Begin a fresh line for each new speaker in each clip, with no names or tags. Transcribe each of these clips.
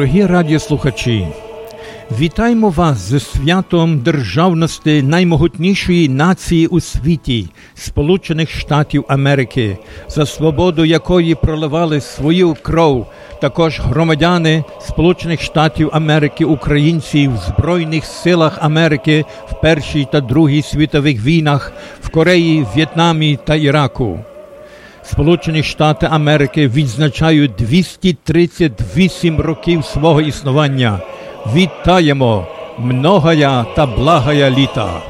Дорогі радіослухачі, вітаємо вас зі святом державності наймогутнішої нації у світі Сполучених Штатів Америки, за свободу якої проливали свою кров також громадяни Сполучених Штатів Америки, українці в Збройних силах Америки в Першій та Другій світових війнах в Кореї, В'єтнамі та Іраку. Сполучені Штати Америки відзначають 238 років свого існування. Вітаємо многая та благая літа.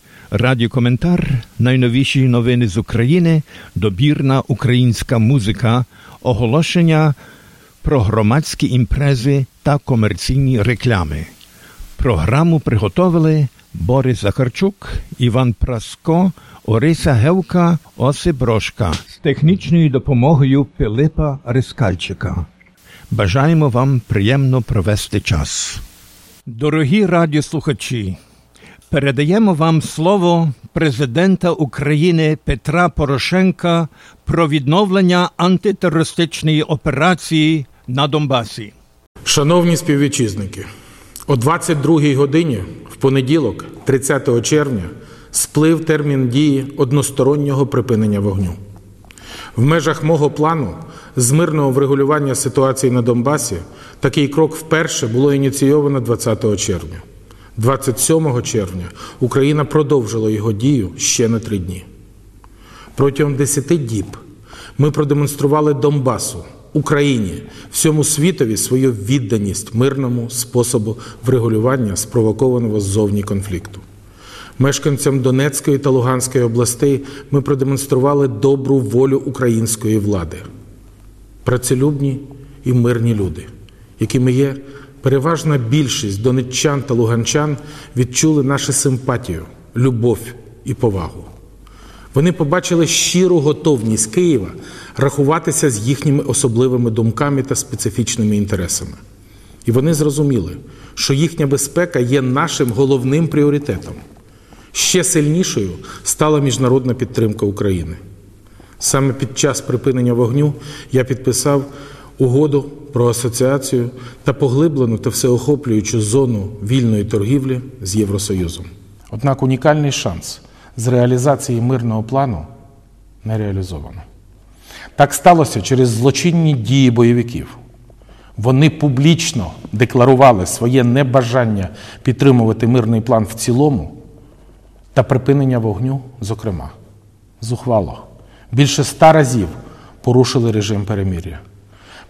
Радіокоментар, найновіші новини з України, добірна українська музика, оголошення про громадські імпрези та комерційні реклами. Програму приготовили Борис Захарчук, Іван Праско, Ориса Гевка, Осип Брошка з технічною допомогою Пилипа Рискальчика. Бажаємо вам приємно провести час. Дорогі радіослухачі! Передаємо вам слово президента України Петра Порошенка про відновлення антитерористичної операції на Донбасі.
Шановні співвітчизники, о 22-й годині в понеділок, 30 червня, сплив термін дії одностороннього припинення вогню. В межах мого плану з мирного врегулювання ситуації на Донбасі такий крок вперше було ініційовано 20 червня. 27 червня Україна продовжила його дію ще на три дні. Протягом 10 діб ми продемонстрували Донбасу, Україні, всьому світові свою відданість мирному способу врегулювання спровокованого ззовні конфлікту. Мешканцям Донецької та Луганської областей ми продемонстрували добру волю української влади, працелюбні і мирні люди, якими є переважна більшість донеччан та луганчан відчули нашу симпатію, любов і повагу. Вони побачили щиру готовність Києва рахуватися з їхніми особливими думками та специфічними інтересами. І вони зрозуміли, що їхня безпека є нашим головним пріоритетом. Ще сильнішою стала міжнародна підтримка України. Саме під час припинення вогню я підписав угоду про асоціацію та поглиблену та всеохоплюючу зону вільної торгівлі з Євросоюзом. Однак унікальний шанс з реалізації мирного плану не реалізовано. Так сталося через злочинні дії бойовиків. Вони публічно декларували своє небажання підтримувати мирний план в цілому та припинення вогню, зокрема, зухвало. Більше ста разів порушили режим перемир'я.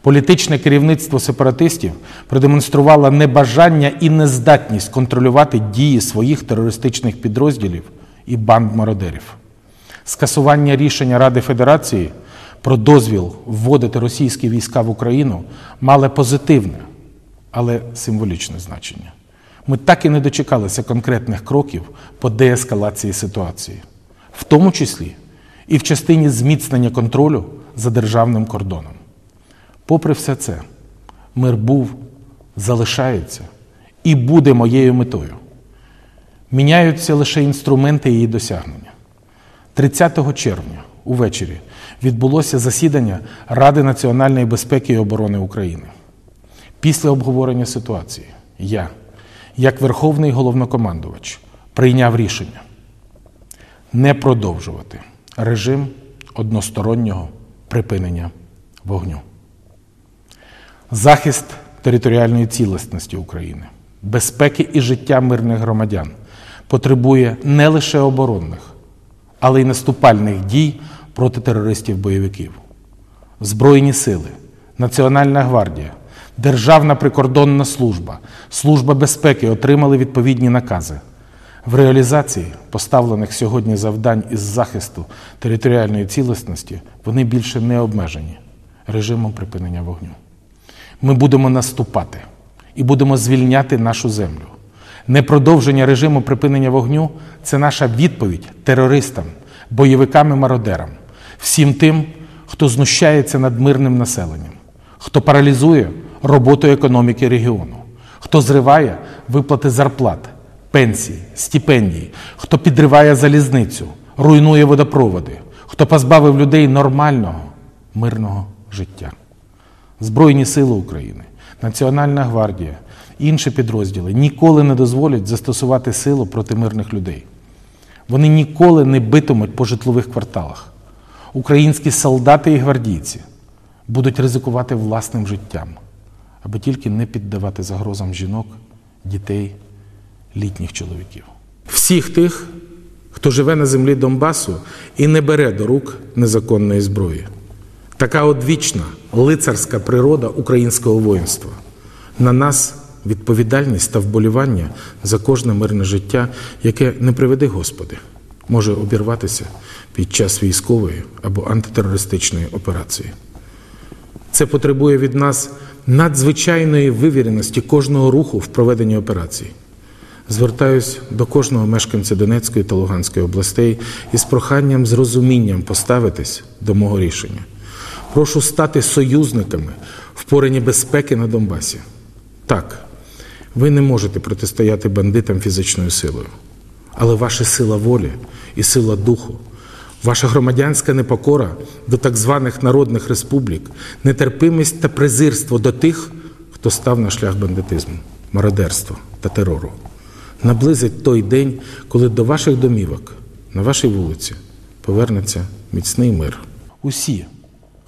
Політичне керівництво сепаратистів продемонструвало небажання і нездатність контролювати дії своїх терористичних підрозділів і банд мародерів. Скасування рішення Ради Федерації про дозвіл вводити російські війська в Україну мали позитивне, але символічне значення. Ми так і не дочекалися конкретних кроків по деескалації ситуації, в тому числі і в частині зміцнення контролю за державним кордоном. Попри все це, мир був, залишається і буде моєю метою. Міняються лише інструменти її досягнення. 30 червня увечері відбулося засідання Ради національної безпеки і оборони України. Після обговорення ситуації я, як Верховний головнокомандувач, прийняв рішення не продовжувати режим одностороннього припинення вогню. Захист територіальної цілісності України, безпеки і життя мирних громадян потребує не лише оборонних, але й наступальних дій проти терористів-бойовиків. Збройні сили, Національна гвардія, Державна прикордонна служба, Служба безпеки отримали відповідні накази. В реалізації поставлених сьогодні завдань із захисту територіальної цілісності вони більше не обмежені режимом припинення вогню. Ми будемо наступати і будемо звільняти нашу землю. Непродовження режиму припинення вогню це наша відповідь терористам, бойовикам і мародерам, всім тим, хто знущається над мирним населенням, хто паралізує роботу економіки регіону, хто зриває виплати зарплат, пенсій, стипендій, хто підриває залізницю, руйнує водопроводи, хто позбавив людей нормального, мирного життя. Збройні сили України, Національна гвардія, інші підрозділи ніколи не дозволять застосувати силу проти мирних людей. Вони ніколи не битимуть по житлових кварталах. Українські солдати і гвардійці будуть ризикувати власним життям, аби тільки не піддавати загрозам жінок, дітей, літніх чоловіків. Всіх тих, хто живе на землі Донбасу і не бере до рук незаконної зброї. Така одвічна лицарська природа українського воїнства. На нас відповідальність та вболівання за кожне мирне життя, яке не приведе Господи, може обірватися під час військової або антитерористичної операції. Це потребує від нас надзвичайної вивіреності кожного руху в проведенні операції. Звертаюсь до кожного мешканця Донецької та Луганської областей із проханням з розумінням поставитись до мого рішення. Прошу стати союзниками в порені безпеки на Донбасі. Так, ви не можете протистояти бандитам фізичною силою, але ваша сила волі і сила духу, ваша громадянська непокора до так званих народних республік, нетерпимість та презирство до тих, хто став на шлях бандитизму, мародерства та терору, наблизить той день, коли до ваших домівок на вашій вулиці повернеться міцний мир. Усі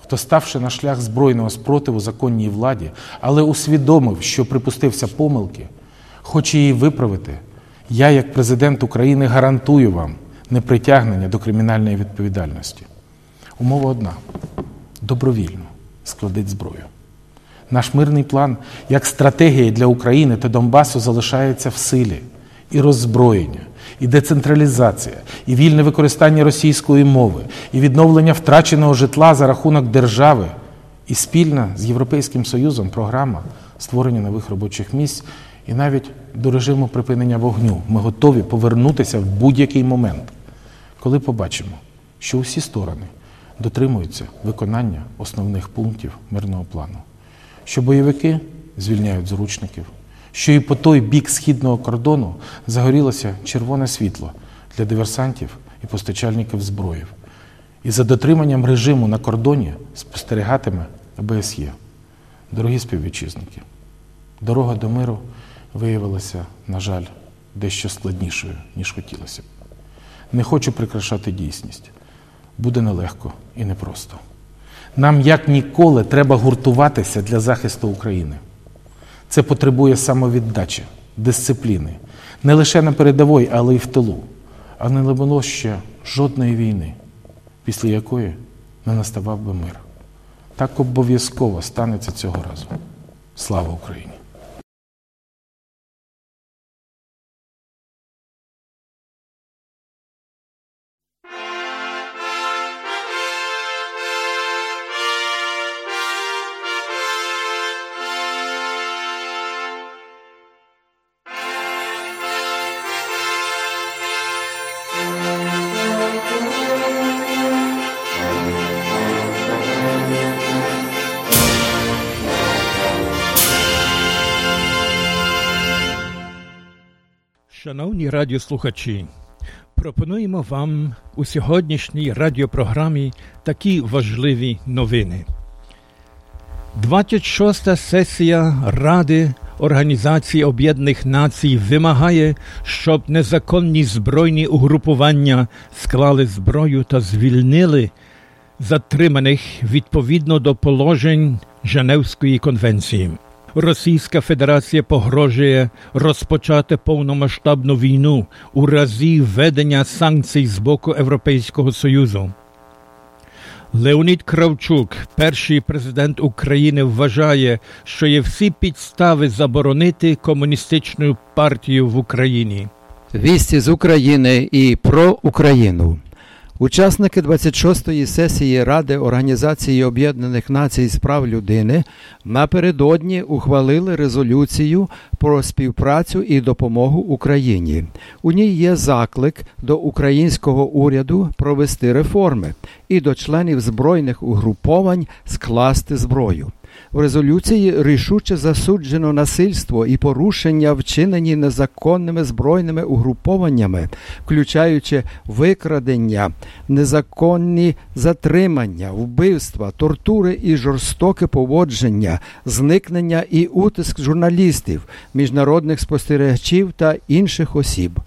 хто, ставши на шлях збройного спротиву законній владі, але усвідомив, що припустився помилки, хоче її виправити, я, як президент України, гарантую вам непритягнення до кримінальної відповідальності. Умова одна добровільно складить зброю. Наш мирний план як стратегія для України та Донбасу залишається в силі і роззброєння і децентралізація, і вільне використання російської мови, і відновлення втраченого житла за рахунок держави, і спільна з Європейським Союзом програма створення нових робочих місць, і навіть до режиму припинення вогню. Ми готові повернутися в будь-який момент, коли побачимо, що усі сторони дотримуються виконання основних пунктів мирного плану, що бойовики звільняють зручників що і по той бік східного кордону загорілося червоне світло для диверсантів і постачальників зброїв. І за дотриманням режиму на кордоні спостерігатиме ОБСЄ. Дорогі співвітчизники, дорога до миру виявилася, на жаль, дещо складнішою, ніж хотілося б. Не хочу прикрашати дійсність. Буде нелегко і непросто. Нам як ніколи треба гуртуватися для захисту України. Це потребує самовіддачі, дисципліни, не лише на передовій, але й в тилу. А не було ще жодної війни, після якої не наставав би мир. Так обов'язково станеться цього разу. Слава Україні!
Шановні радіослухачі, Пропонуємо вам у сьогоднішній радіопрограмі такі важливі новини. 26-та сесія Ради Організації Об'єднаних Націй вимагає, щоб незаконні збройні угрупування склали зброю та звільнили затриманих відповідно до положень Женевської конвенції. Російська Федерація погрожує розпочати повномасштабну війну у разі введення санкцій з боку Європейського Союзу. Леонід Кравчук, перший президент України, вважає, що є всі підстави заборонити комуністичну партію в Україні.
Вісті з України і про Україну. Учасники 26-ї сесії Ради Організації Об'єднаних Націй з прав людини напередодні ухвалили резолюцію про співпрацю і допомогу Україні. У ній є заклик до українського уряду провести реформи і до членів збройних угруповань скласти зброю. В резолюції рішуче засуджено насильство і порушення, вчинені незаконними збройними угрупованнями, включаючи викрадення, незаконні затримання, вбивства, тортури і жорстоке поводження, зникнення і утиск журналістів, міжнародних спостерігачів та інших осіб.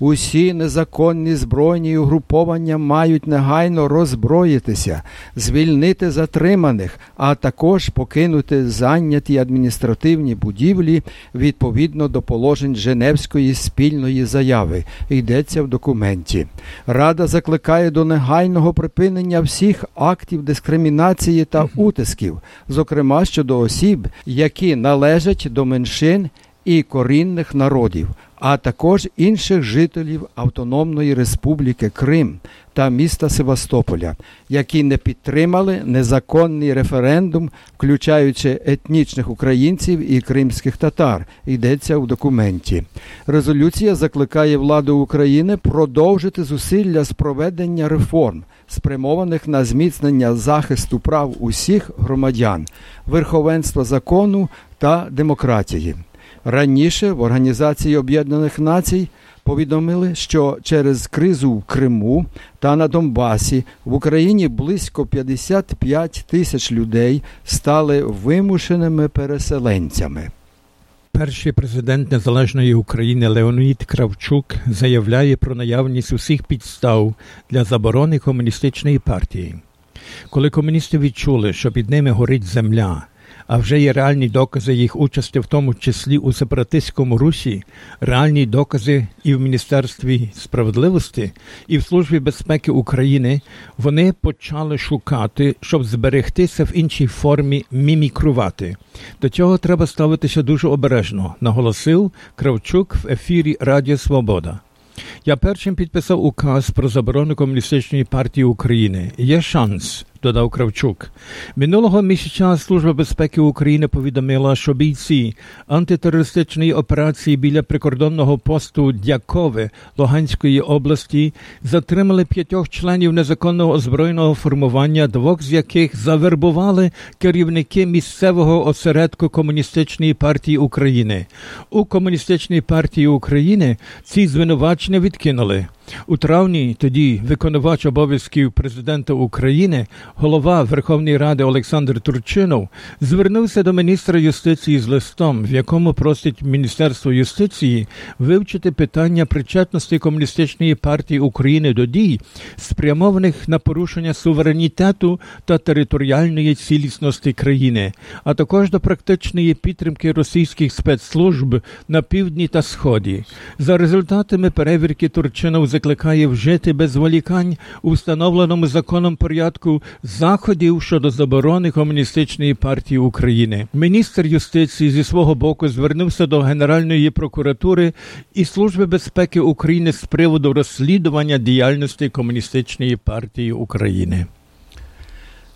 Усі незаконні збройні угруповання мають негайно роззброїтися, звільнити затриманих, а також покинути зайняті адміністративні будівлі відповідно до положень Женевської спільної заяви. Йдеться в документі. Рада закликає до негайного припинення всіх актів дискримінації та утисків, зокрема щодо осіб, які належать до меншин і корінних народів а також інших жителів Автономної Республіки Крим та міста Севастополя, які не підтримали незаконний референдум, включаючи етнічних українців і кримських татар, йдеться у документі. Резолюція закликає владу України продовжити зусилля з проведення реформ, спрямованих на зміцнення захисту прав усіх громадян, верховенства закону та демократії. Раніше в Організації Об'єднаних Націй повідомили, що через кризу в Криму та на Донбасі в Україні близько 55 тисяч людей стали вимушеними переселенцями.
Перший президент Незалежної України Леонід Кравчук заявляє про наявність усіх підстав для заборони комуністичної партії. Коли комуністи відчули, що під ними горить земля а вже є реальні докази їх участі, в тому числі у сепаратистському русі, реальні докази і в Міністерстві справедливості, і в Службі безпеки України. Вони почали шукати, щоб зберегтися в іншій формі мімікрувати. До цього треба ставитися дуже обережно, наголосив Кравчук в ефірі Радіо Свобода. Я першим підписав указ про заборону комуністичної партії України. Є шанс, додав Кравчук. Минулого місяця Служба безпеки України повідомила, що бійці антитерористичної операції біля прикордонного посту Дякове Луганської області затримали п'ятьох членів незаконного озброєного формування, двох з яких завербували керівники місцевого осередку комуністичної партії України. У комуністичній партії України ці звинувачення відкинули. У травні тоді виконувач обов'язків президента України, голова Верховної Ради Олександр Турчинов, звернувся до міністра юстиції з листом, в якому просить Міністерство юстиції вивчити питання причетності комуністичної партії України до дій, спрямованих на порушення суверенітету та територіальної цілісності країни, а також до практичної підтримки російських спецслужб на півдні та сході. За результатами перевірки Турчинов закликає вжити без зволікань у встановленому законом порядку заходів щодо заборони комуністичної партії України. Міністр юстиції зі свого боку звернувся до Генеральної прокуратури і Служби безпеки України з приводу розслідування діяльності комуністичної партії України.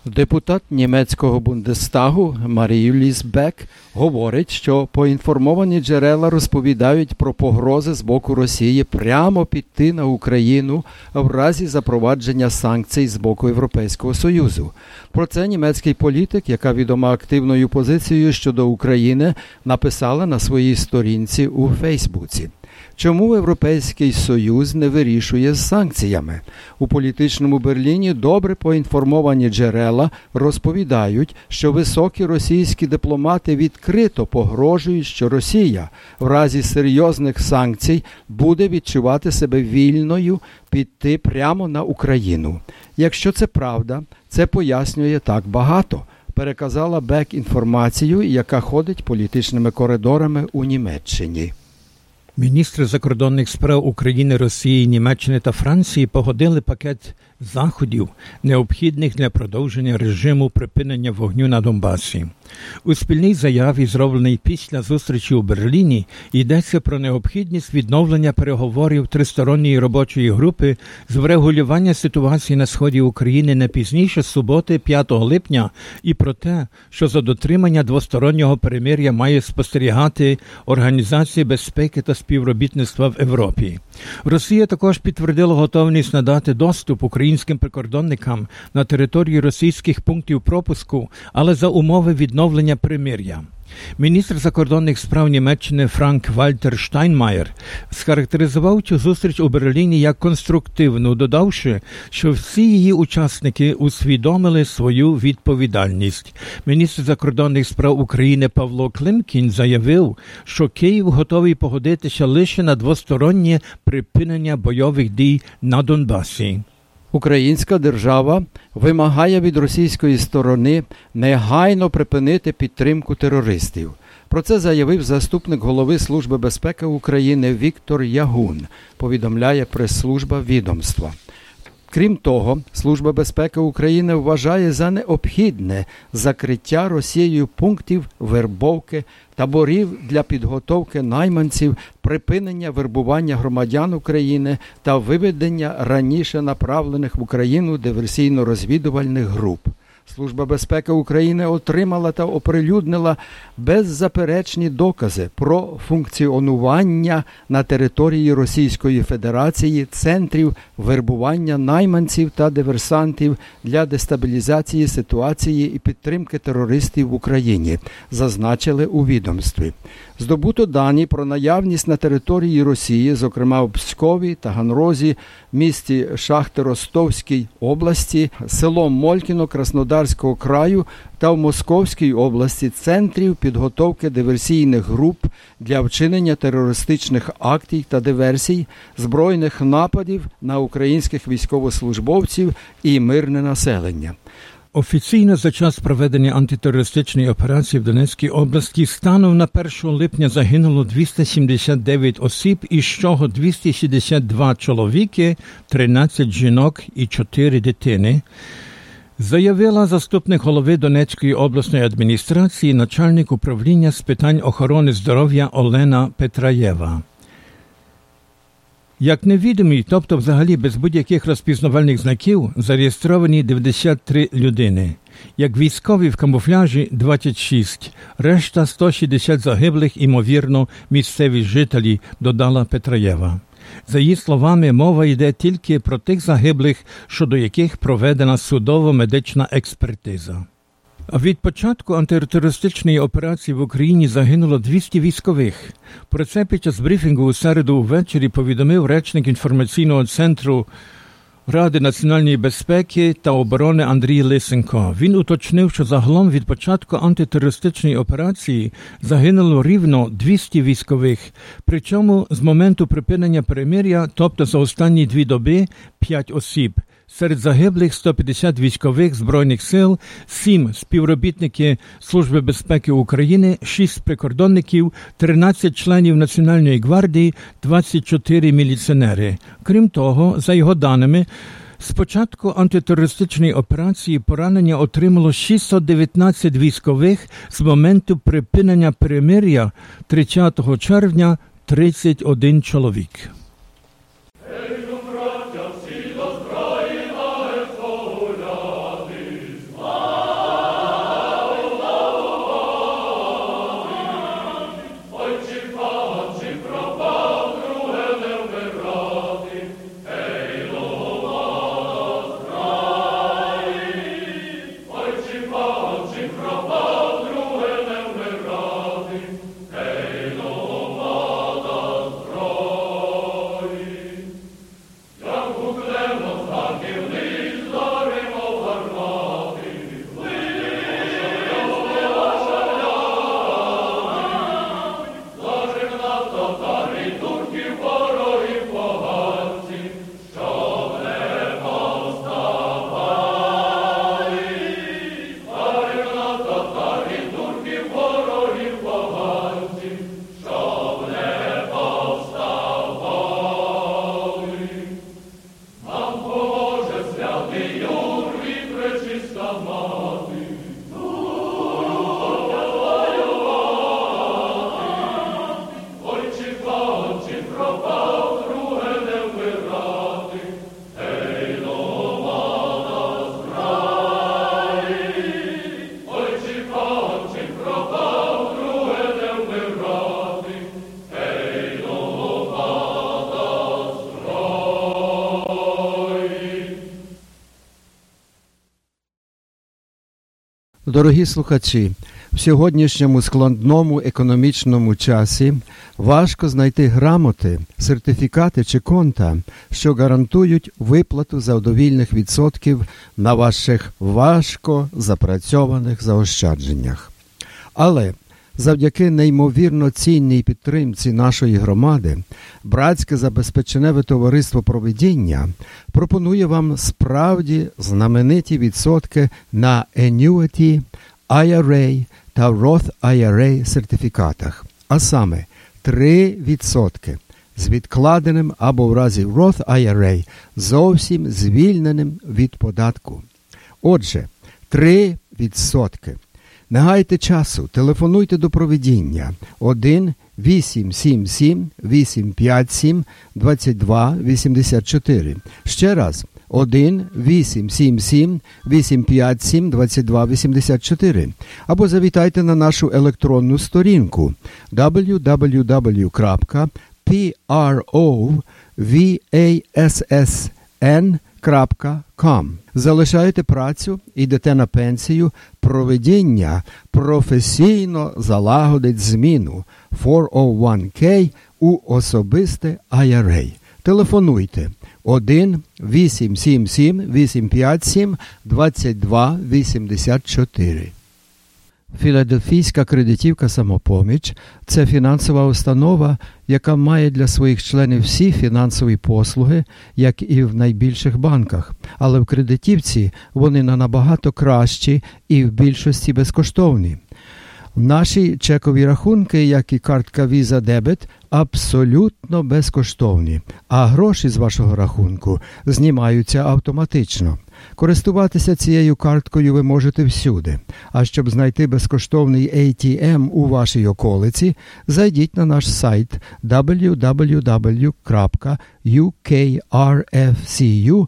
Депутат німецького Бундестагу Маріюліс Бек говорить, що поінформовані джерела розповідають про погрози з боку Росії прямо піти на Україну в разі запровадження санкцій з боку Європейського Союзу. Про це німецький політик, яка відома активною позицією щодо України, написала на своїй сторінці у Фейсбуці. Чому Європейський Союз не вирішує з санкціями? У політичному Берліні добре поінформовані джерела розповідають, що високі російські дипломати відкрито погрожують, що Росія в разі серйозних санкцій буде відчувати себе вільною піти прямо на Україну. Якщо це правда, це пояснює так багато. Переказала Бек інформацію, яка ходить політичними коридорами у Німеччині.
Міністри закордонних справ України, Росії, Німеччини та Франції погодили пакет заходів, необхідних для продовження режиму припинення вогню на Донбасі. У спільній заяві, зробленій після зустрічі у Берліні, йдеться про необхідність відновлення переговорів тристоронньої робочої групи з врегулювання ситуації на сході України не пізніше суботи, 5 липня, і про те, що за дотримання двостороннього перемир'я має спостерігати Організація безпеки та співробітництва в Європі. Росія також підтвердила готовність надати доступ українським прикордонникам на територію російських пунктів пропуску, але за умови відновлення примир'я. Міністр закордонних справ Німеччини Франк Вальтер Штайнмаєр схарактеризував цю зустріч у Берліні як конструктивну, додавши, що всі її учасники усвідомили свою відповідальність. Міністр закордонних справ України Павло Климкін заявив, що Київ готовий погодитися лише на двостороннє припинення бойових дій на Донбасі.
Українська держава вимагає від російської сторони негайно припинити підтримку терористів. Про це заявив заступник голови Служби безпеки України Віктор Ягун. Повідомляє прес-служба відомства. Крім того, Служба безпеки України вважає за необхідне закриття Росією пунктів вербовки, таборів для підготовки найманців, припинення вербування громадян України та виведення раніше направлених в Україну диверсійно-розвідувальних груп. Служба безпеки України отримала та оприлюднила беззаперечні докази про функціонування на території Російської Федерації центрів вербування найманців та диверсантів для дестабілізації ситуації і підтримки терористів в Україні, зазначили у відомстві. Здобуто дані про наявність на території Росії, зокрема в Пскові, Таганрозі, місті Шахти Ростовській області, селом Молькіно Краснодарського краю та в Московській області центрів підготовки диверсійних груп для вчинення терористичних актів та диверсій, збройних нападів на українських військовослужбовців і мирне населення.
Офіційно за час проведення антитерористичної операції в Донецькій області станом на 1 липня загинуло 279 осіб, із чого 262 чоловіки, 13 жінок і 4 дитини. Заявила заступник голови Донецької обласної адміністрації, начальник управління з питань охорони здоров'я Олена Петраєва. Як невідомі, тобто взагалі без будь-яких розпізнавальних знаків, зареєстровані 93 людини, як військові в камуфляжі 26, решта 160 загиблих, імовірно, місцеві жителі, додала Петраєва. За її словами, мова йде тільки про тих загиблих, щодо яких проведена судово-медична експертиза. Від початку антитерористичної операції в Україні загинуло 200 військових. Про це під час брифінгу у середу ввечері повідомив речник інформаційного центру Ради національної безпеки та оборони Андрій Лисенко. Він уточнив, що загалом від початку антитерористичної операції загинуло рівно 200 військових. Причому з моменту припинення перемир'я, тобто за останні дві доби, 5 осіб. Серед загиблих 150 військових збройних сил, 7 співробітники Служби безпеки України, 6 прикордонників, 13 членів Національної гвардії, 24 міліціонери. Крім того, за його даними. З початку антитерористичної операції поранення отримало 619 військових з моменту припинення перемир'я 30 червня 31 чоловік.
Дорогі слухачі, в сьогоднішньому складному економічному часі важко знайти грамоти, сертифікати чи конта, що гарантують виплату завдовільних відсотків на ваших важко запрацьованих заощадженнях. Але завдяки неймовірно цінній підтримці нашої громади, братське забезпеченеве товариство проведіння пропонує вам справді знамениті відсотки на Annuity, IRA та Roth IRA сертифікатах, а саме 3% з відкладеним або в разі Roth IRA зовсім звільненим від податку. Отже, 3%. Не гайте часу, телефонуйте до проведіння 1 877 857 22 84. Ще раз 1 877 857 22 84. Або завітайте на нашу електронну сторінку www.provassn.com Залишаєте працю, йдете на пенсію, проведіння професійно залагодить зміну 401k у особисте IRA. Телефонуйте 1 877 857 22 84. Філадельфійська кредитівка самопоміч це фінансова установа, яка має для своїх членів всі фінансові послуги, як і в найбільших банках. Але в кредитівці вони на набагато кращі і в більшості безкоштовні. Наші чекові рахунки, як і картка Visa Debit, абсолютно безкоштовні, а гроші з вашого рахунку знімаються автоматично. Користуватися цією карткою ви можете всюди. А щоб знайти безкоштовний ATM у вашій околиці, зайдіть на наш сайт www.ukrfcu.com.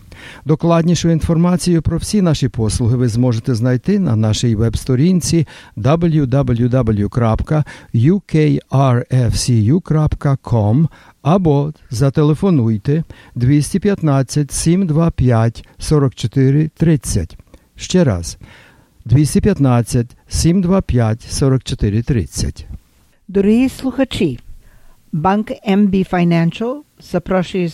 Докладнішу інформацію про всі наші послуги ви зможете знайти на нашій веб-сторінці www.ukrfcu.com або зателефонуйте 215 725 44 30. Ще раз 215 725 44 30.
Дорогі слухачі, банк MB Financial запрошує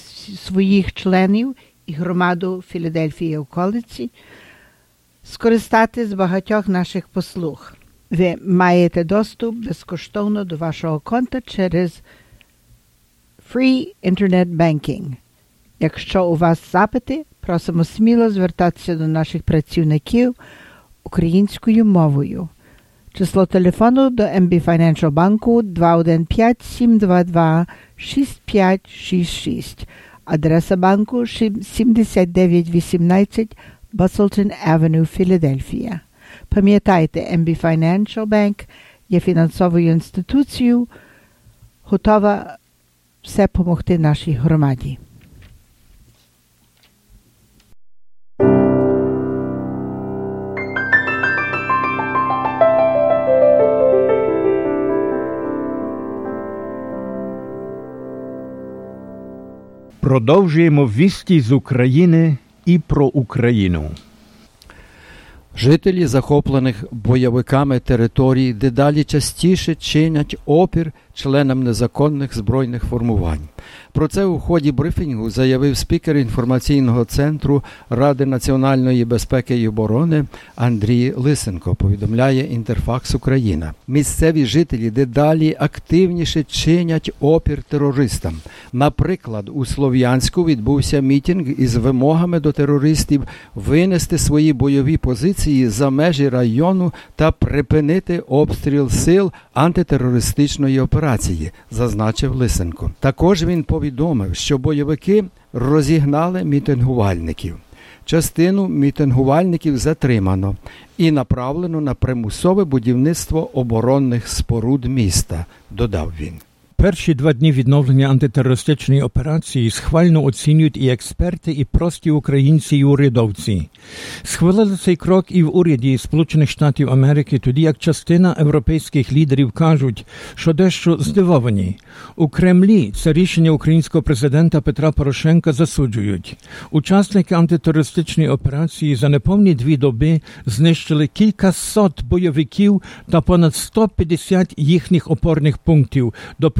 своїх членів і громаду Філадельфії околиці скористати з багатьох наших послуг. Ви маєте доступ безкоштовно до вашого конта через Free Internet Banking. Якщо у вас запити, просимо сміло звертатися до наших працівників українською мовою. Число телефону до MB Financial банку 215 722 6566. Адреса банку 7918 Busselton Авеню, Філадельфія. Пам'ятайте, MB Financial Bank є фінансовою інституцією, готова все помогти нашій громаді.
Продовжуємо вісті з України і про Україну.
Жителі захоплених бойовиками територій дедалі частіше чинять опір членам незаконних збройних формувань. Про це у ході брифінгу заявив спікер інформаційного центру Ради національної безпеки і оборони Андрій Лисенко. Повідомляє Інтерфакс Україна. Місцеві жителі дедалі активніше чинять опір терористам. Наприклад, у Слов'янську відбувся мітинг із вимогами до терористів винести свої бойові позиції за межі району та припинити обстріл сил антитерористичної операції, зазначив Лисенко. Також він повідомив, що бойовики розігнали мітингувальників. Частину мітингувальників затримано і направлено на примусове будівництво оборонних споруд міста, додав він.
Перші два дні відновлення антитерористичної операції схвально оцінюють і експерти, і прості українці і урядовці. Схвалили цей крок і в уряді Сполучених Штатів Америки, тоді як частина європейських лідерів кажуть, що дещо здивовані. У Кремлі це рішення українського президента Петра Порошенка засуджують. Учасники антитерористичної операції за неповні дві доби знищили кілька сот бойовиків та понад 150 їхніх опорних пунктів.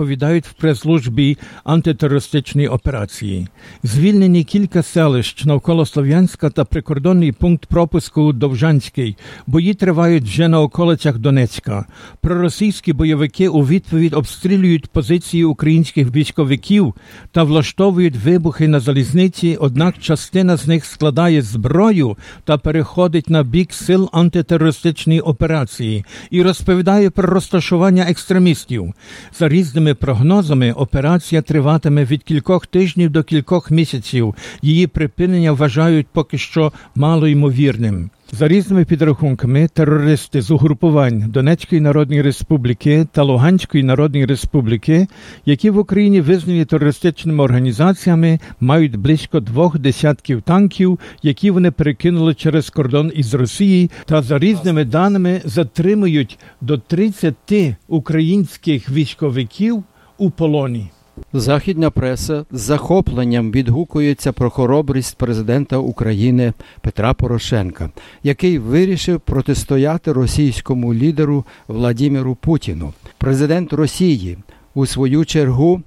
Доповідають в прес-службі антитерористичної операції. Звільнені кілька селищ навколо Слов'янська та прикордонний пункт пропуску Довжанський. Бої тривають вже на околицях Донецька. Проросійські бойовики у відповідь обстрілюють позиції українських військовиків та влаштовують вибухи на залізниці. Однак частина з них складає зброю та переходить на бік сил антитерористичної операції і розповідає про розташування екстремістів. За різними прогнозами, операція триватиме від кількох тижнів до кількох місяців. Її припинення вважають поки що малоймовірним. За різними підрахунками, терористи з угрупувань Донецької Народної Республіки та Луганської Народної Республіки, які в Україні визнані терористичними організаціями, мають близько двох десятків танків, які вони перекинули через кордон із Росії, та за різними даними затримують до 30 українських військовиків у полоні.
Західна преса з захопленням відгукується про хоробрість президента України Петра Порошенка, який вирішив протистояти російському лідеру Владимиру Путіну. Президент Росії у свою чергу.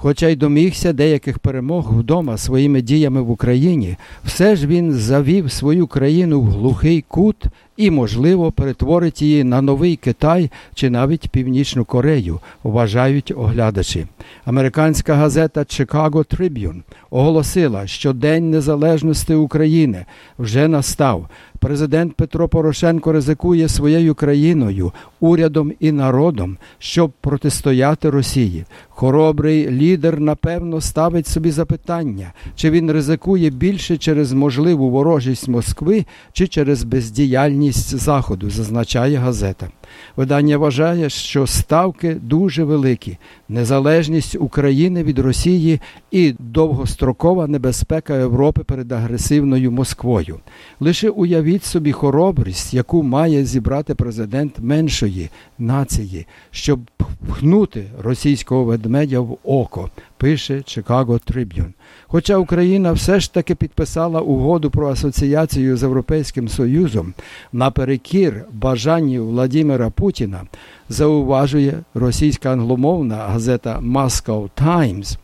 Хоча й домігся деяких перемог вдома своїми діями в Україні, все ж він завів свою країну в глухий кут і, можливо, перетворить її на новий Китай чи навіть Північну Корею, вважають оглядачі. Американська газета Chicago Tribune оголосила, що День Незалежності України вже настав. Президент Петро Порошенко ризикує своєю країною, урядом і народом, щоб протистояти Росії. Хоробрий лідер, напевно, ставить собі запитання, чи він ризикує більше через можливу ворожість Москви, чи через бездіяльність Заходу, зазначає газета. Видання вважає, що ставки дуже великі. Незалежність України від Росії і довгострокова небезпека Європи перед агресивною Москвою. Лише уявіть собі хоробрість, яку має зібрати президент меншої нації, щоб пхнути російського ведмедя в око, пише Chicago Tribune. Хоча Україна все ж таки підписала угоду про асоціацію з Європейським Союзом наперекір бажанню Владимира Путіна, зауважує російська англомовна газета Moscow Times,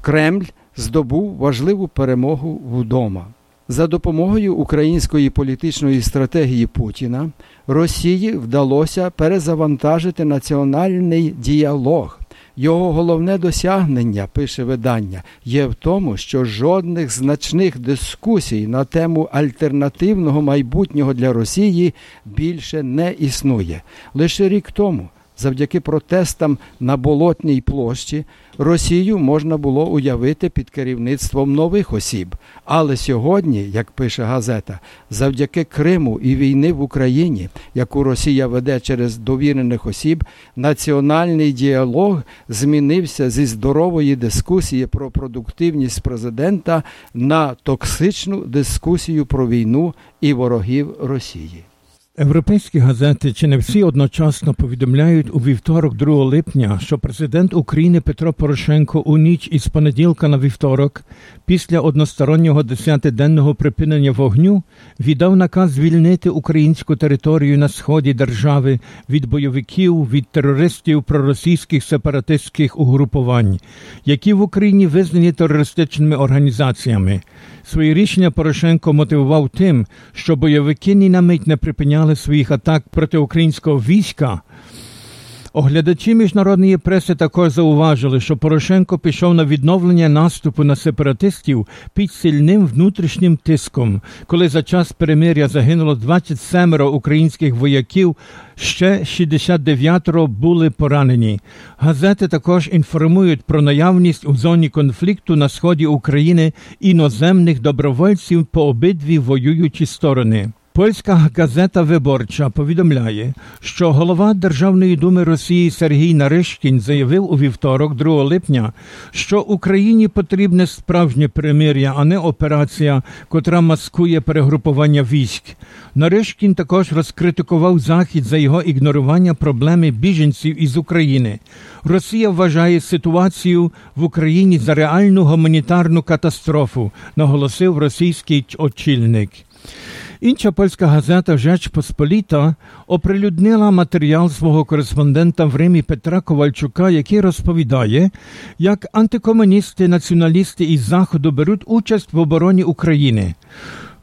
Кремль здобув важливу перемогу вдома. За допомогою української політичної стратегії Путіна Росії вдалося перезавантажити національний діалог. Його головне досягнення, пише видання, є в тому, що жодних значних дискусій на тему альтернативного майбутнього для Росії більше не існує. Лише рік тому завдяки протестам на Болотній площі Росію можна було уявити під керівництвом нових осіб. Але сьогодні, як пише газета, завдяки Криму і війни в Україні, яку Росія веде через довірених осіб, національний діалог змінився зі здорової дискусії про продуктивність президента на токсичну дискусію про війну і ворогів Росії.
Європейські газети чи не всі одночасно повідомляють у вівторок, 2 липня, що президент України Петро Порошенко у ніч із понеділка на вівторок, після одностороннього десятиденного припинення вогню, віддав наказ звільнити українську територію на сході держави від бойовиків, від терористів проросійських сепаратистських угрупувань, які в Україні визнані терористичними організаціями. Своє рішення Порошенко мотивував тим, що бойовики ні на мить не припиняли своїх атак проти українського війська. Оглядачі міжнародної преси також зауважили, що Порошенко пішов на відновлення наступу на сепаратистів під сильним внутрішнім тиском, коли за час перемиря загинуло 27 українських вояків, ще 69 були поранені. Газети також інформують про наявність у зоні конфлікту на сході України іноземних добровольців по обидві воюючі сторони. Польська газета Виборча повідомляє, що голова Державної думи Росії Сергій Нарешкін заявив у вівторок, 2 липня, що Україні потрібне справжнє перемир'я, а не операція, котра маскує перегрупування військ. Нарешкін також розкритикував Захід за його ігнорування проблеми біженців із України. Росія вважає ситуацію в Україні за реальну гуманітарну катастрофу, наголосив російський очільник. Інша польська газета Rzecz Посполіта оприлюднила матеріал свого кореспондента в Римі Петра Ковальчука, який розповідає, як антикомуністи, націоналісти із Заходу беруть участь в обороні України.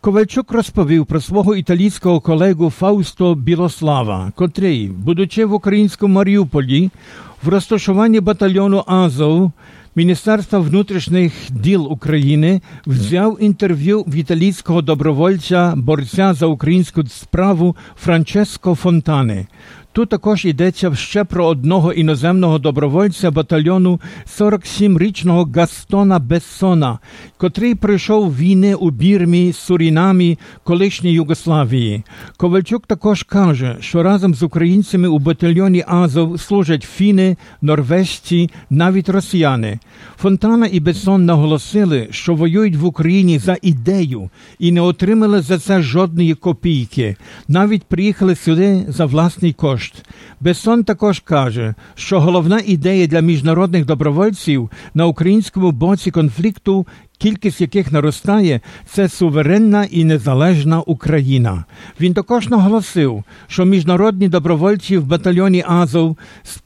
Ковальчук розповів про свого італійського колегу Фаусто Білослава, котрий, будучи в українському Маріуполі, в розташуванні батальйону Азов Міністерства внутрішніх діл України взяв інтерв'ю в італійського добровольця борця за українську справу Франческо Фонтани. Тут також йдеться ще про одного іноземного добровольця батальйону 47-річного Гастона Бессона, котрий пройшов війни у Бірмі, Сурінамі, колишній Югославії. Ковальчук також каже, що разом з українцями у батальйоні Азов служать фіни, норвежці, навіть росіяни. Фонтана і Бессон наголосили, що воюють в Україні за ідею і не отримали за це жодної копійки. Навіть приїхали сюди за власний кошт. Бессон також каже, що головна ідея для міжнародних добровольців на українському боці конфлікту, кількість яких наростає, це суверенна і незалежна Україна. Він також наголосив, що міжнародні добровольці в батальйоні Азов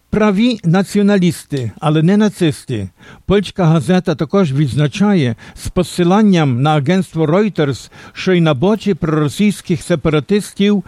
Праві націоналісти, але не нацисти. Польська газета також відзначає з посиланням на агентство Reuters, що й на боці проросійських сепаратистів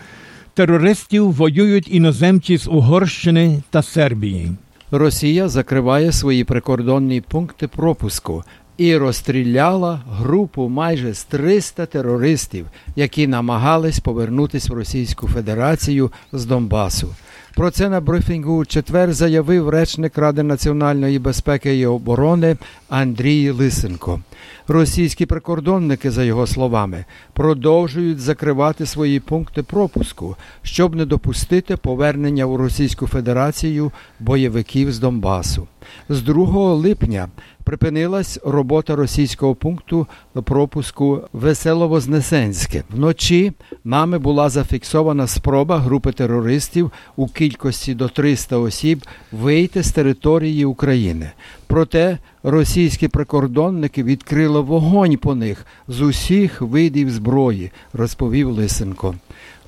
терористів воюють іноземці з Угорщини та Сербії.
Росія закриває свої прикордонні пункти пропуску і розстріляла групу майже з 300 терористів, які намагались повернутися в Російську Федерацію з Донбасу. Про це на брифінгу у четвер заявив речник Ради національної безпеки і оборони Андрій Лисенко. Російські прикордонники, за його словами, продовжують закривати свої пункти пропуску, щоб не допустити повернення у Російську Федерацію бойовиків з Донбасу. З 2 липня припинилась робота російського пункту пропуску Веселовознесенське. Вночі нами була зафіксована спроба групи терористів у кількості до 300 осіб вийти з території України. Проте російські прикордонники відкрили вогонь по них з усіх видів зброї, розповів Лисенко.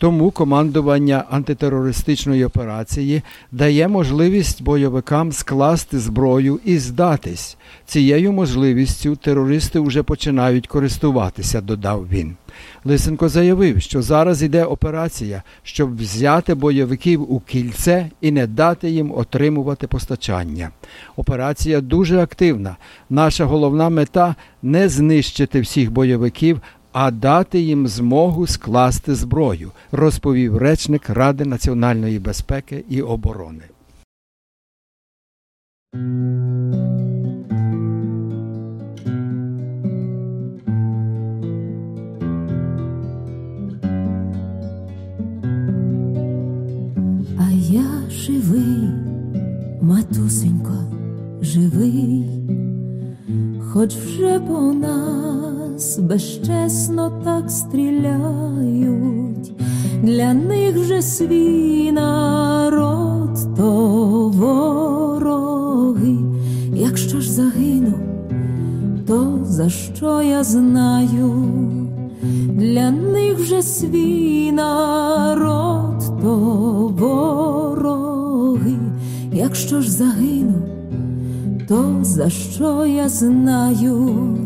Тому командування антитерористичної операції дає можливість бойовикам скласти зброю і здатись. Цією можливістю терористи вже починають користуватися, додав він. Лисенко заявив, що зараз йде операція, щоб взяти бойовиків у кільце і не дати їм отримувати постачання. Операція дуже активна. Наша головна мета не знищити всіх бойовиків, а дати їм змогу скласти зброю, розповів речник Ради національної безпеки і оборони.
А я живий, матусенько, живий, хоч вже по нас безчесно так стріляють, для них вже свій народ то вороги, якщо ж загину, то за що я знаю? Для них вже свій народ то вороги, якщо ж загину, то за що я знаю?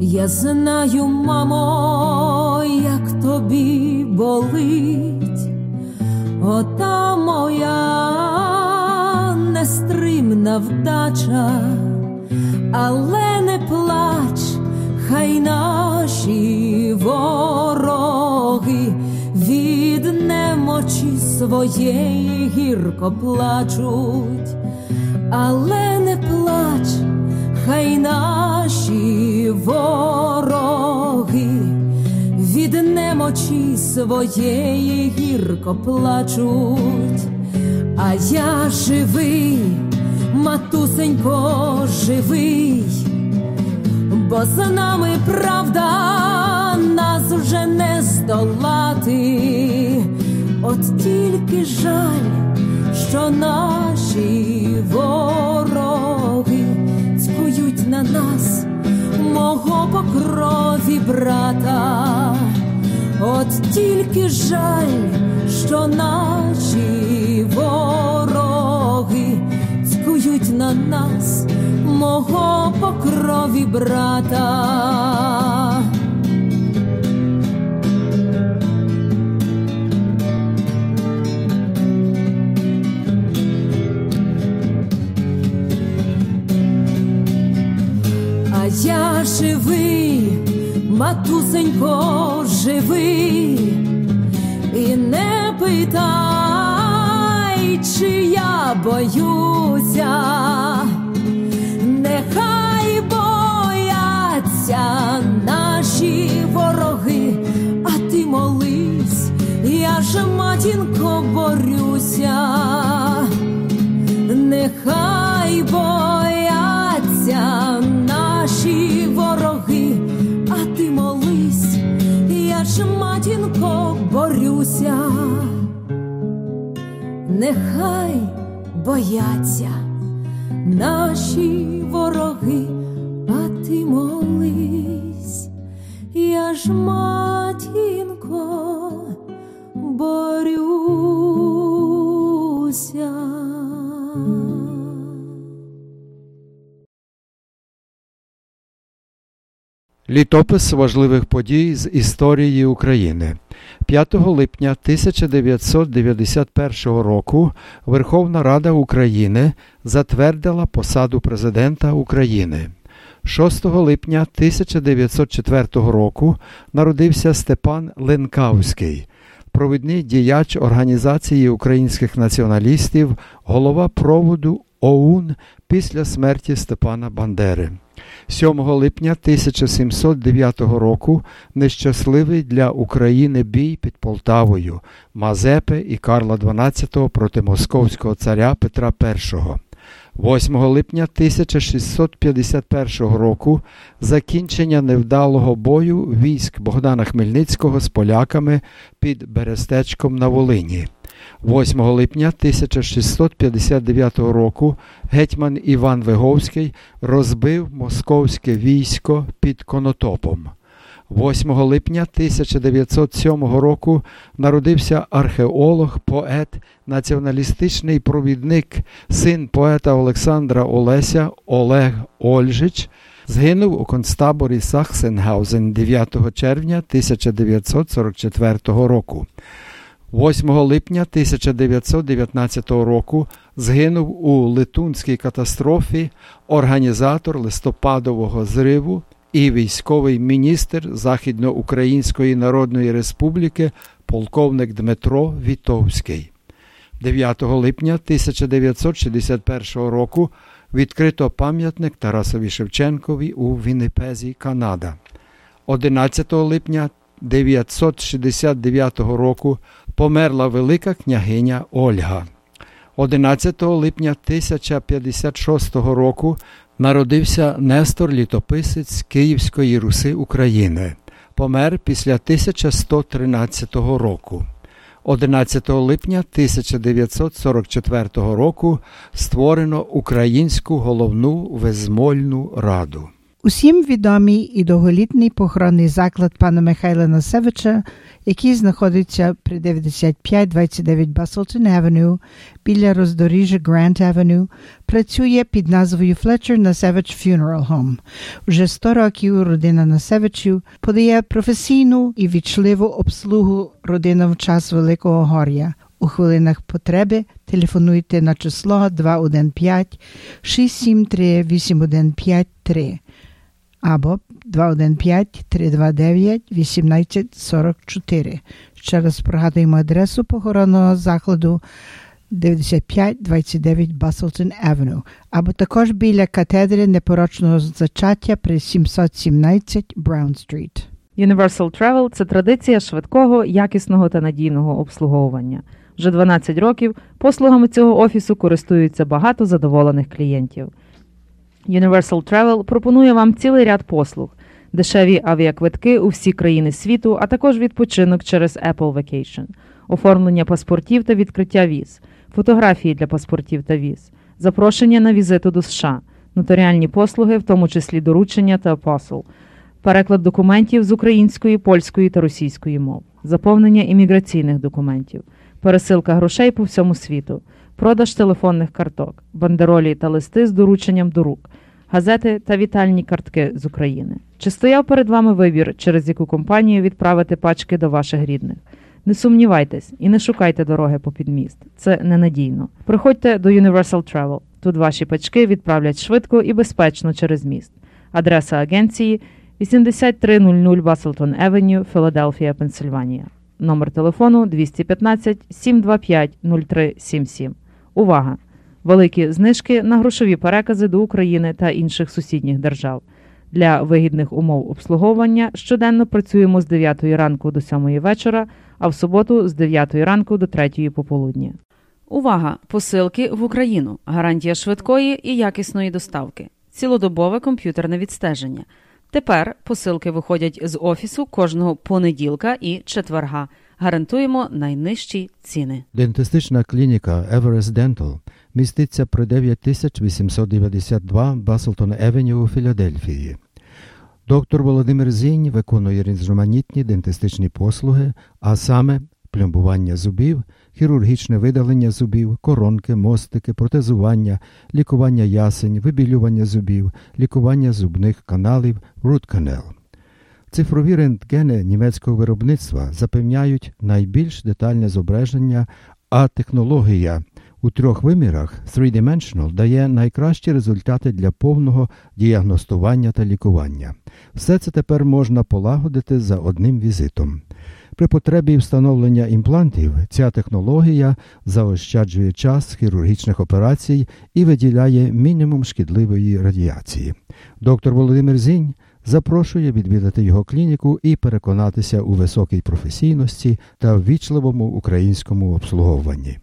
Я знаю, мамо, як тобі болить, ота моя нестримна вдача, але не плач, хай наші вороги від немочі своєї гірко плачуть, але плач, хай наші вороги від немочі своєї гірко плачуть, а я живий, матусенько, живий, бо за нами правда нас вже не здолати, от тільки жаль, що наші вороги цькують на нас мого по крові брата, от тільки жаль, що наші вороги цькують на нас мого по крові брата. Живий, матусенько, живий, і не питай, чи я боюся, борюся, нехай бояться наші вороги, а ти молись, я ж матінко
Літопис важливих подій з історії України. 5 липня 1991 року Верховна Рада України затвердила посаду президента України. 6 липня 1904 року народився Степан Ленкавський, провідний діяч Організації українських націоналістів, голова проводу ОУН після смерті Степана Бандери. 7 липня 1709 року нещасливий для України бій під Полтавою Мазепи і Карла XII проти московського царя Петра І. 8 липня 1651 року закінчення невдалого бою військ Богдана Хмельницького з поляками під Берестечком на Волині. 8 липня 1659 року гетьман Іван Виговський розбив московське військо під Конотопом. 8 липня 1907 року народився археолог, поет, націоналістичний провідник, син поета Олександра Олеся Олег Ольжич. Згинув у концтаборі Сахсенгаузен 9 червня 1944 року. 8 липня 1919 року згинув у Литунській катастрофі організатор листопадового зриву і військовий міністр Західноукраїнської Народної Республіки полковник Дмитро Вітовський. 9 липня 1961 року відкрито пам'ятник Тарасові Шевченкові у Віннипезі, Канада. 11 липня 969 року померла велика княгиня Ольга. 11 липня 1056 року народився Нестор Літописець Київської Руси України. Помер після 1113 року. 11 липня 1944 року створено Українську головну визвольну раду.
Усім відомий і довголітний похоронний заклад пана Михайла Насевича, який знаходиться при 9529 Баслтон Авеню біля роздоріжжя Грант Авеню, працює під назвою Fletcher Насевич Funeral Home. Уже 100 років родина Насевичів подає професійну і вічливу обслугу родинам в час Великого Гор'я. У хвилинах потреби телефонуйте на число 215 673 8153 або 215 329 1844. Ще раз пригадуємо адресу похоронного закладу 9529 Баслтон Авеню, або також біля катедри непорочного зачаття при 717 Браун Стріт.
Universal Travel – це традиція швидкого, якісного та надійного обслуговування. Вже 12 років послугами цього офісу користуються багато задоволених клієнтів. Universal Travel пропонує вам цілий ряд послуг, дешеві авіаквитки у всі країни світу, а також відпочинок через Apple Vacation, оформлення паспортів та відкриття віз, фотографії для паспортів та віз, запрошення на візиту до США, нотаріальні послуги, в тому числі доручення та апосл, переклад документів з української, польської та російської мов, заповнення імміграційних документів, пересилка грошей по всьому світу, продаж телефонних карток, бандеролі та листи з дорученням до рук, газети та вітальні картки з України. Чи стояв перед вами вибір, через яку компанію відправити пачки до ваших рідних? Не сумнівайтесь і не шукайте дороги по підміст. Це ненадійно. Приходьте до Universal Travel. Тут ваші пачки відправлять швидко і безпечно через міст. Адреса агенції 8300 Баслтон Евеню, Філадельфія, Пенсильванія. Номер телефону 215 725 0377. Увага! Великі знижки на грошові перекази до України та інших сусідніх держав. Для вигідних умов обслуговування щоденно працюємо з 9 ранку до 7 вечора, а в суботу з 9 ранку до 3 пополудні.
Увага! Посилки в Україну. Гарантія швидкої і якісної доставки. Цілодобове комп'ютерне відстеження. Тепер посилки виходять з офісу кожного понеділка і четверга. Гарантуємо найнижчі ціни.
Дентистична клініка Everest Dental міститься при 9892 Баслтон Евеню у Філадельфії. Доктор Володимир Зінь виконує різноманітні дентистичні послуги, а саме пломбування зубів, хірургічне видалення зубів, коронки, мостики, протезування, лікування ясень, вибілювання зубів, лікування зубних каналів, root canal. Цифрові рентгени німецького виробництва запевняють найбільш детальне зображення, а технологія у трьох вимірах 3-dimensional дає найкращі результати для повного діагностування та лікування. Все це тепер можна полагодити за одним візитом. При потребі встановлення імплантів ця технологія заощаджує час хірургічних операцій і виділяє мінімум шкідливої радіації. Доктор Володимир Зінь запрошує відвідати його клініку і переконатися у високій професійності та ввічливому українському обслуговуванні.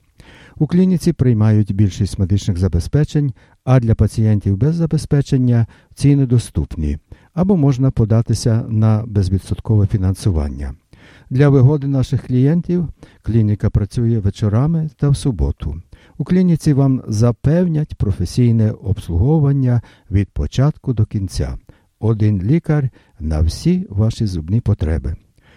У клініці приймають більшість медичних забезпечень, а для пацієнтів без забезпечення ціни доступні або можна податися на безвідсоткове фінансування. Для вигоди наших клієнтів клініка працює вечорами та в суботу. У клініці вам запевнять професійне обслуговування від початку до кінця. Один лікар на всі ваші зубні потреби.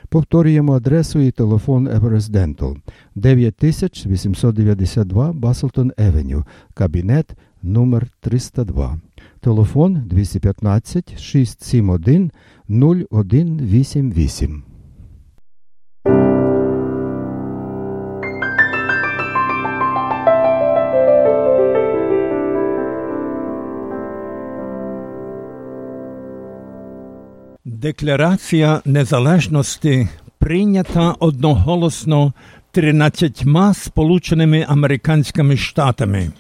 Повторюємо адресу і телефон Everest Dental 9892 Баслтон Евеню, кабінет номер 302 Телефон 215 671 0188.
Декларація незалежності прийнята одноголосно 13 Сполученими Американськими Штатами.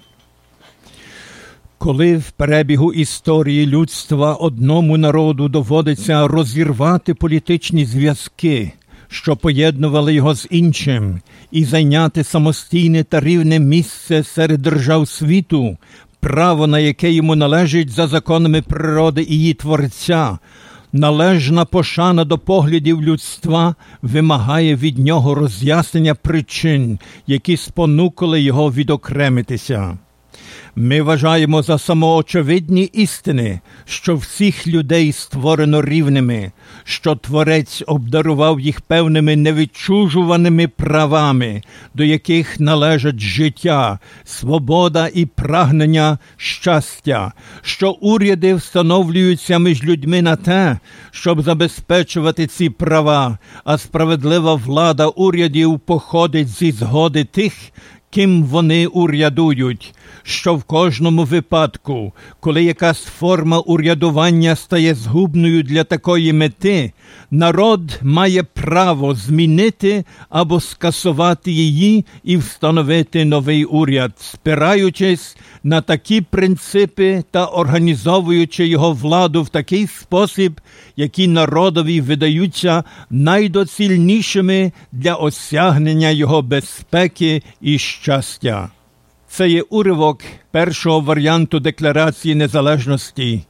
Коли в перебігу історії людства одному народу доводиться розірвати політичні зв'язки, що поєднували його з іншим, і зайняти самостійне та рівне місце серед держав світу, право на яке йому належить за законами природи і її творця. Належна пошана до поглядів людства вимагає від нього роз'яснення причин, які спонукали його відокремитися. Ми вважаємо за самоочевидні істини, що всіх людей створено рівними, що Творець обдарував їх певними невідчужуваними правами, до яких належать життя, свобода і прагнення щастя, що уряди встановлюються між людьми на те, щоб забезпечувати ці права, а справедлива влада урядів походить зі згоди тих, ким вони урядують, що в кожному випадку, коли якась форма урядування стає згубною для такої мети, Народ має право змінити або скасувати її і встановити новий уряд, спираючись на такі принципи та організовуючи його владу в такий спосіб, які народові видаються найдоцільнішими для осягнення його безпеки і щастя. Це є уривок першого варіанту Декларації Незалежності,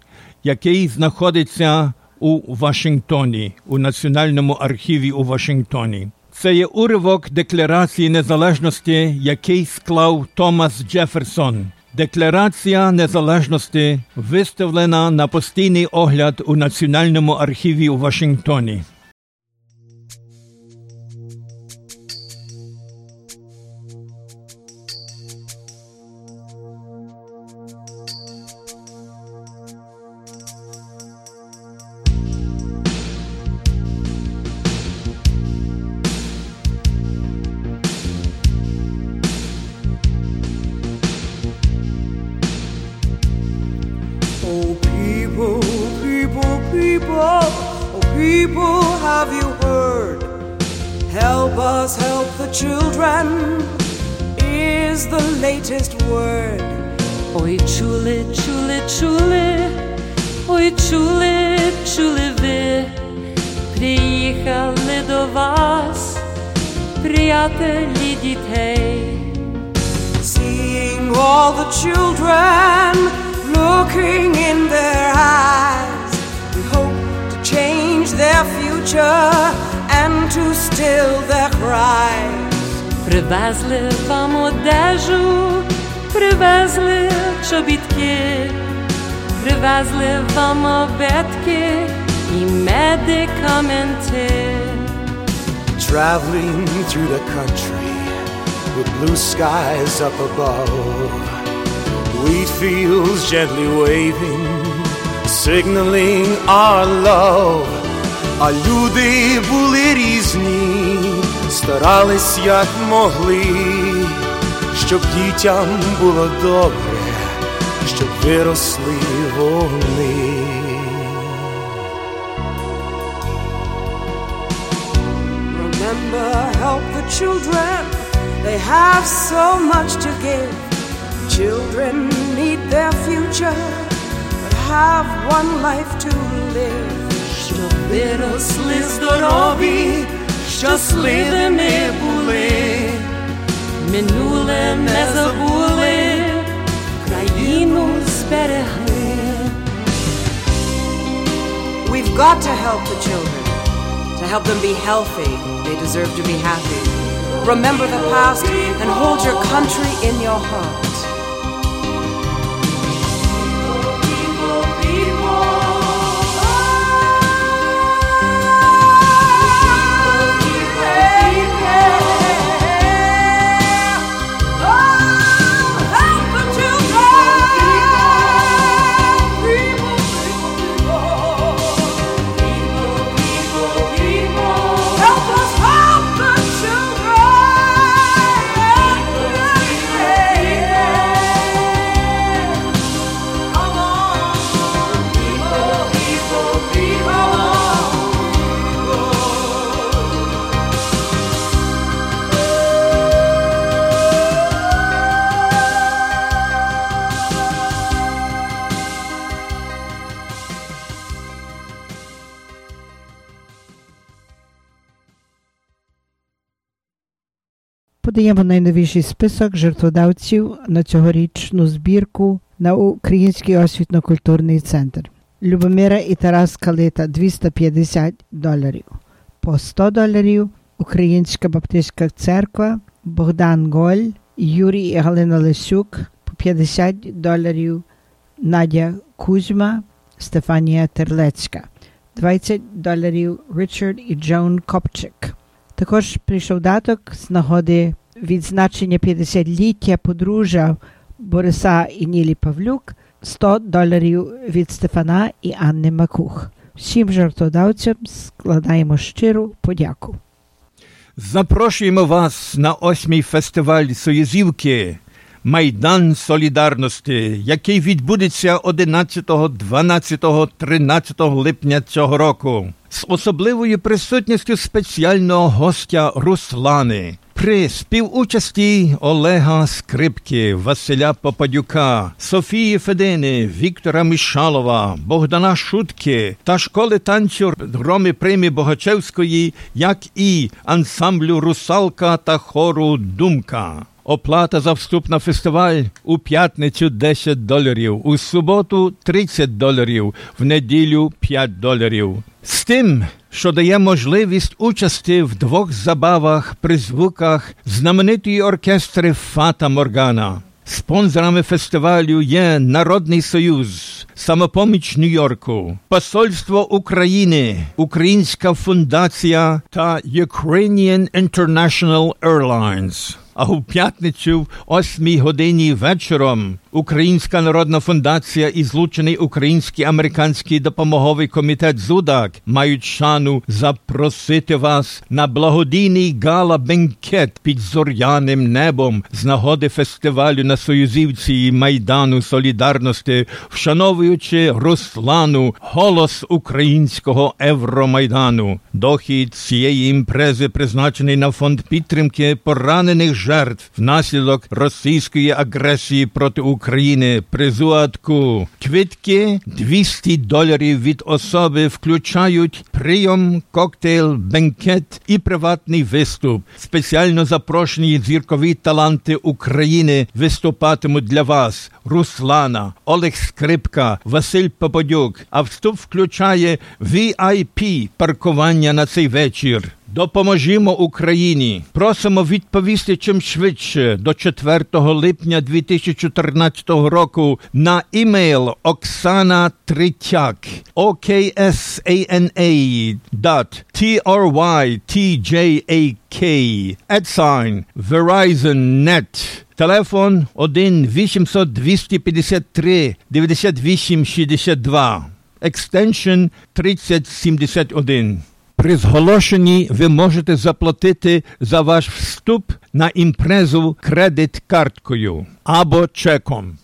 який знаходиться у Вашингтоні, у Національному архіві у Вашингтоні. Це є уривок Декларації Незалежності, який склав Томас Джеферсон. Декларація незалежності виставлена на постійний огляд у Національному архіві у Вашингтоні.
Up above. Wheat fields gently waving, signaling our love. А люди були різні, старались як могли, щоб дітям було добре, щоб виросли вони.
Remember, help the children, they have so much to give. Children need their future, but have one life to live.
Щоб виросли здорові, щасливими були, минуле не забули, країну зберегли.
We've got to help the children, to help them be healthy. They deserve to be happy. Remember the past and hold your country in your heart.
Подаємо найновіший список жертводавців на цьогорічну збірку на Український освітньо-культурний центр. Любомира і Тарас Калита 250 доларів. По 100 доларів Українська Баптистська церква, Богдан Голь, Юрій і Галина Лисюк по 50 доларів, Надя Кузьма, Стефанія Терлецька, 20 доларів Річард і Джон Копчик. Також прийшов даток з нагоди відзначення 50-ліття подружжя Бориса і Нілі Павлюк 100 доларів від Стефана і Анни Макух. Всім жартодавцям складаємо щиру подяку.
Запрошуємо вас на осьмий фестиваль Союзівки. Майдан Солідарності, який відбудеться 11, 12, 13 липня цього року, з особливою присутністю спеціального гостя Руслани. При співучасті Олега Скрипки, Василя Попадюка, Софії Федини, Віктора Мішалова, Богдана Шутки та школи танцю Роми Прими Богачевської, як і ансамблю Русалка та хору Думка. Оплата за вступ на фестиваль у п'ятницю 10 доларів, у суботу 30 доларів, в неділю 5 доларів. З тим, що дає можливість участі в двох забавах при звуках знаменитої оркестри Фата Моргана. Спонсорами фестивалю є Народний Союз, Самопоміч Нью-Йорку, Посольство України, Українська фундація та Ukrainian International Airlines. А у п'ятницю в 8 годині вечором Українська народна фундація і злучений Український американський допомоговий комітет ЗУДАК мають шану запросити вас на благодійний гала-бенкет під зоряним небом з нагоди фестивалю на Союзівці і Майдану Солідарності, вшановуючи Руслану, голос українського Евромайдану. Дохід цієї імпрези призначений на фонд підтримки поранених жертв внаслідок російської агресії проти України при ЗУАТКу. Квитки 200 доларів від особи включають прийом, коктейль, бенкет і приватний виступ. Спеціально запрошені зіркові таланти України виступатимуть для вас. Руслана, Олег Скрипка, Василь Поподюк. А вступ включає VIP паркування на цей вечір. Допоможімо Україні. Просимо відповісти чим швидше до 4 липня 2014 року на імейл Оксана Тритяк oksana dot trytjak at sign Verizon Net. Телефон 1 800 253 9862 Extension 3071 при зголошенні ви можете заплатити за ваш вступ на імпрезу кредит-карткою або чеком.